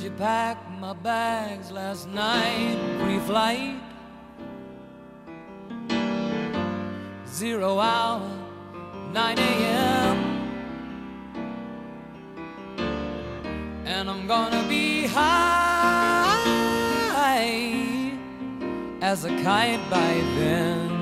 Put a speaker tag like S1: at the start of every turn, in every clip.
S1: She packed my bags last night, pre-flight. Zero hour, 9 a.m. And I'm gonna be high as a kite by then.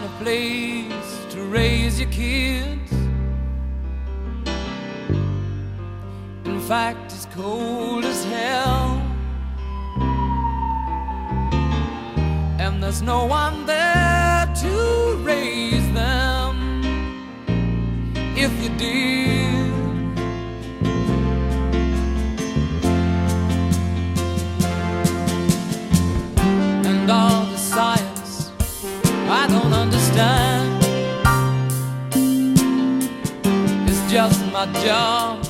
S1: Kind of place to raise your kids. In fact, it's cold as hell. And there's no one there to raise them. If you did, my job